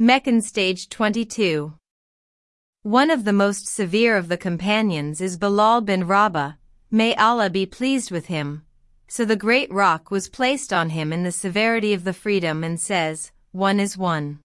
Meccan Stage 22 One of the most severe of the companions is Bilal bin Rabah, may Allah be pleased with him. So the great rock was placed on him in the severity of the freedom and says, One is one.